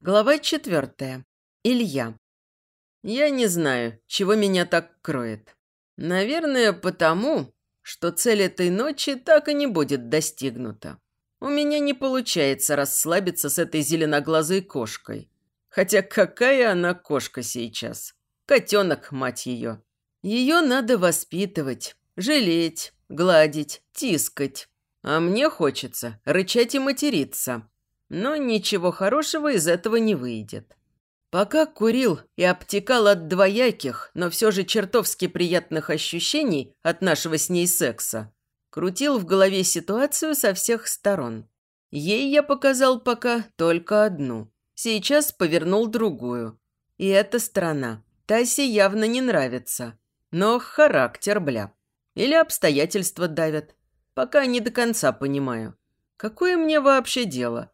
Глава четвертая. Илья. Я не знаю, чего меня так кроет. Наверное, потому, что цель этой ночи так и не будет достигнута. У меня не получается расслабиться с этой зеленоглазой кошкой. Хотя какая она кошка сейчас? Котенок, мать ее. Ее надо воспитывать, жалеть, гладить, тискать. А мне хочется рычать и материться. Но ничего хорошего из этого не выйдет. Пока курил и обтекал от двояких, но все же чертовски приятных ощущений от нашего с ней секса, крутил в голове ситуацию со всех сторон. Ей я показал пока только одну. Сейчас повернул другую. И эта сторона. Тасе явно не нравится. Но характер, бля. Или обстоятельства давят. Пока не до конца понимаю. Какое мне вообще дело?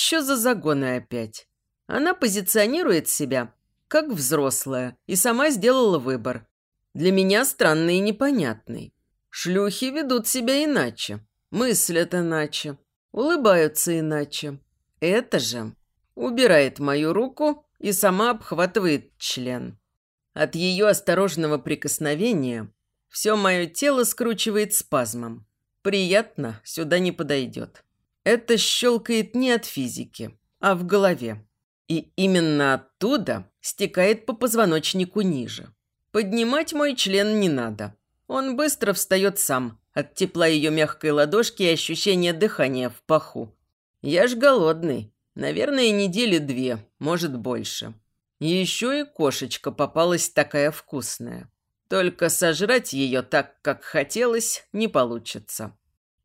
Что за загоны опять? Она позиционирует себя как взрослая и сама сделала выбор. Для меня странный и непонятный. Шлюхи ведут себя иначе, мыслят иначе, улыбаются иначе. Это же убирает мою руку и сама обхватывает член. От ее осторожного прикосновения все мое тело скручивает спазмом. Приятно сюда не подойдет. Это щелкает не от физики, а в голове. И именно оттуда стекает по позвоночнику ниже. Поднимать мой член не надо. Он быстро встает сам, от тепла ее мягкой ладошки и ощущения дыхания в паху. Я ж голодный. Наверное, недели две, может больше. Еще и кошечка попалась такая вкусная. Только сожрать ее так, как хотелось, не получится.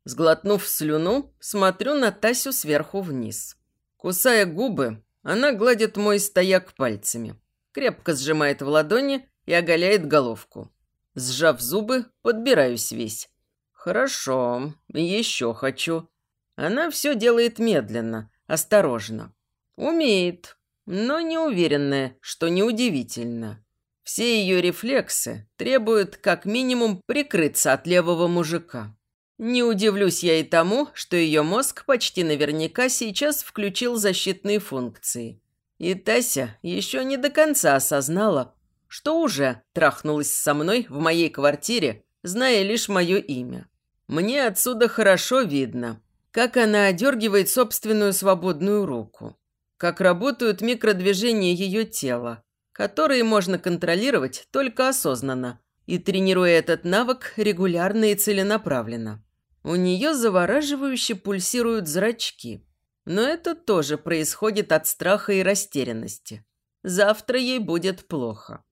Сглотнув слюну, смотрю на Тасю сверху вниз. Кусая губы, она гладит мой стояк пальцами, крепко сжимает в ладони и оголяет головку. Сжав зубы, подбираюсь весь. Хорошо, еще хочу. Она все делает медленно, осторожно. Умеет, но не уверенная, что неудивительно. Все ее рефлексы требуют как минимум прикрыться от левого мужика. Не удивлюсь я и тому, что ее мозг почти наверняка сейчас включил защитные функции. И Тася еще не до конца осознала, что уже трахнулась со мной в моей квартире, зная лишь мое имя. Мне отсюда хорошо видно, как она одергивает собственную свободную руку, как работают микродвижения ее тела, которые можно контролировать только осознанно, и тренируя этот навык регулярно и целенаправленно. У нее завораживающе пульсируют зрачки. Но это тоже происходит от страха и растерянности. Завтра ей будет плохо.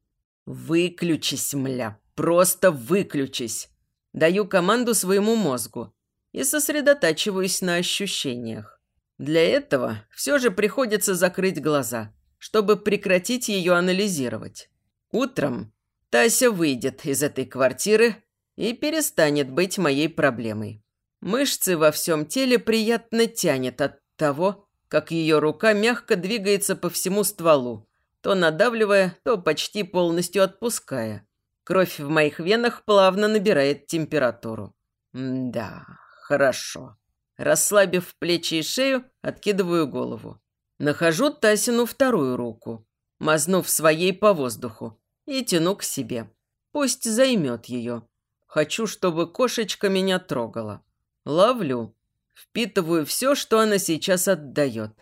«Выключись, мля, просто выключись!» Даю команду своему мозгу и сосредотачиваюсь на ощущениях. Для этого все же приходится закрыть глаза, чтобы прекратить ее анализировать. Утром Тася выйдет из этой квартиры и перестанет быть моей проблемой. Мышцы во всем теле приятно тянет от того, как ее рука мягко двигается по всему стволу, то надавливая, то почти полностью отпуская. Кровь в моих венах плавно набирает температуру. М да, хорошо. Расслабив плечи и шею, откидываю голову. Нахожу Тасину вторую руку, мазнув своей по воздуху, и тяну к себе. Пусть займет ее. Хочу, чтобы кошечка меня трогала. Ловлю. Впитываю все, что она сейчас отдает.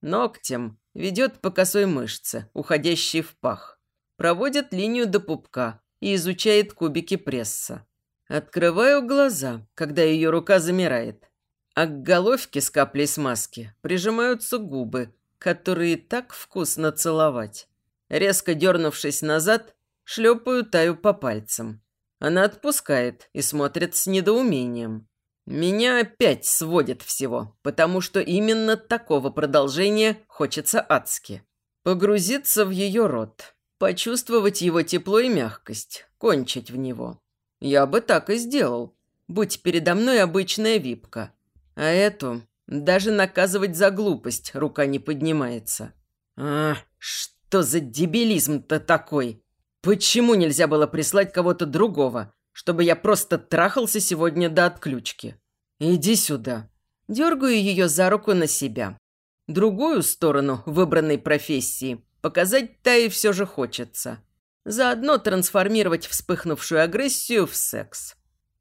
Ногтем ведет по косой мышце, уходящей в пах. Проводит линию до пупка и изучает кубики пресса. Открываю глаза, когда ее рука замирает. А к головке с каплей смазки прижимаются губы, которые так вкусно целовать. Резко дернувшись назад, шлепаю Таю по пальцам. Она отпускает и смотрит с недоумением. Меня опять сводит всего, потому что именно такого продолжения хочется адски. Погрузиться в ее рот, почувствовать его тепло и мягкость, кончить в него. Я бы так и сделал, будь передо мной обычная випка. А эту даже наказывать за глупость рука не поднимается. А, что за дебилизм-то такой? Почему нельзя было прислать кого-то другого, чтобы я просто трахался сегодня до отключки. Иди сюда. Дергаю ее за руку на себя. Другую сторону выбранной профессии показать Тае все же хочется. Заодно трансформировать вспыхнувшую агрессию в секс.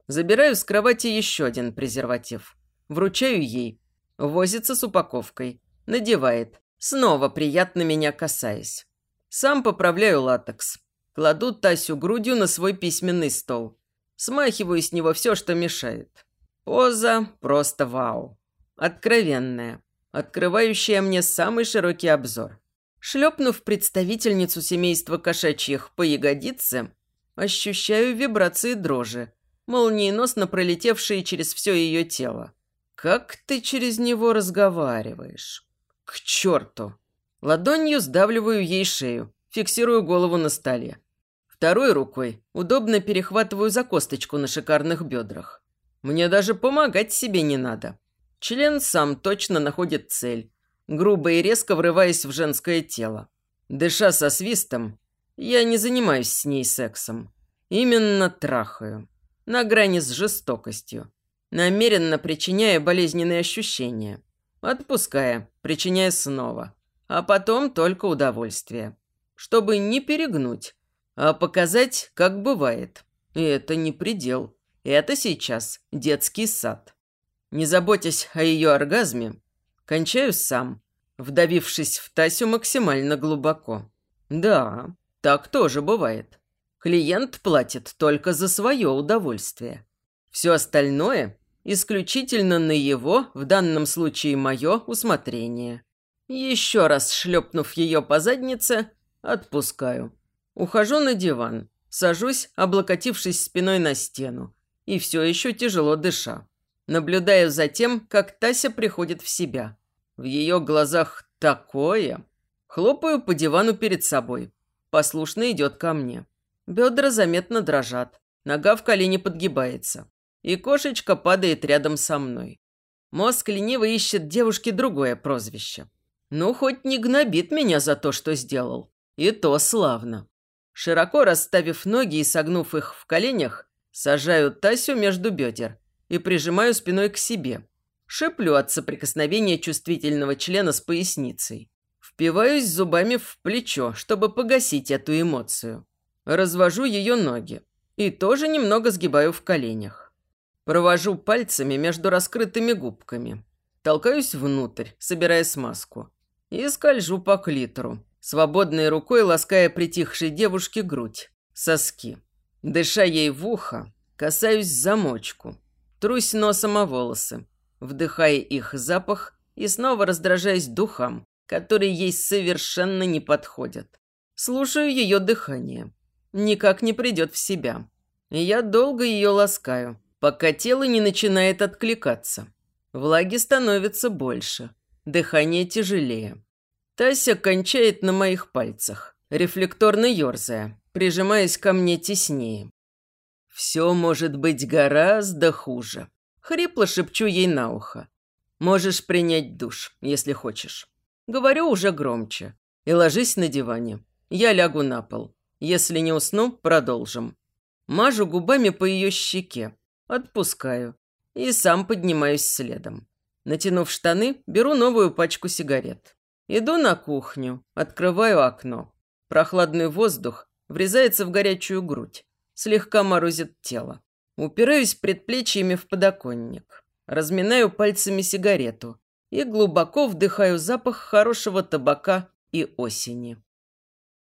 Забираю с кровати еще один презерватив. Вручаю ей. Возится с упаковкой. Надевает. Снова приятно меня касаясь. Сам поправляю латекс. Кладу Тасю грудью на свой письменный стол. Смахиваю с него все, что мешает. Поза просто вау. Откровенная. Открывающая мне самый широкий обзор. Шлепнув представительницу семейства кошачьих по ягодице, ощущаю вибрации дрожи, молниеносно пролетевшие через все ее тело. Как ты через него разговариваешь? К черту! Ладонью сдавливаю ей шею, фиксирую голову на столе. Второй рукой удобно перехватываю за косточку на шикарных бедрах. Мне даже помогать себе не надо. Член сам точно находит цель, грубо и резко врываясь в женское тело. Дыша со свистом, я не занимаюсь с ней сексом. Именно трахаю. На грани с жестокостью. Намеренно причиняя болезненные ощущения. Отпуская, причиняя снова. А потом только удовольствие. Чтобы не перегнуть, а показать, как бывает. И это не предел. Это сейчас детский сад. Не заботясь о ее оргазме, кончаю сам, вдавившись в Тасю максимально глубоко. Да, так тоже бывает. Клиент платит только за свое удовольствие. Все остальное исключительно на его, в данном случае мое, усмотрение. Еще раз шлепнув ее по заднице, отпускаю. Ухожу на диван, сажусь, облокотившись спиной на стену, и все еще тяжело дыша. Наблюдаю за тем, как Тася приходит в себя. В ее глазах такое. Хлопаю по дивану перед собой. Послушно идет ко мне. Бедра заметно дрожат. Нога в колене подгибается. И кошечка падает рядом со мной. Мозг лениво ищет девушке другое прозвище. Ну, хоть не гнобит меня за то, что сделал. И то славно. Широко расставив ноги и согнув их в коленях, сажаю Тасю между бедер и прижимаю спиной к себе. Шеплю от соприкосновения чувствительного члена с поясницей. Впиваюсь зубами в плечо, чтобы погасить эту эмоцию. Развожу ее ноги и тоже немного сгибаю в коленях. Провожу пальцами между раскрытыми губками. Толкаюсь внутрь, собирая смазку. И скольжу по клитору, свободной рукой лаская притихшей девушке грудь, соски. Дыша ей в ухо, касаюсь замочку, Трусь носом о волосы, вдыхая их запах и снова раздражаясь духам, которые ей совершенно не подходят. Слушаю ее дыхание. Никак не придет в себя. Я долго ее ласкаю, пока тело не начинает откликаться. Влаги становится больше, дыхание тяжелее. Тася кончает на моих пальцах, рефлекторно ерзая, прижимаясь ко мне теснее. «Все может быть гораздо хуже», — хрипло шепчу ей на ухо. «Можешь принять душ, если хочешь». Говорю уже громче. И ложись на диване. Я лягу на пол. Если не усну, продолжим. Мажу губами по ее щеке. Отпускаю. И сам поднимаюсь следом. Натянув штаны, беру новую пачку сигарет. Иду на кухню, открываю окно. Прохладный воздух врезается в горячую грудь слегка морозит тело. Упираюсь предплечьями в подоконник. Разминаю пальцами сигарету и глубоко вдыхаю запах хорошего табака и осени.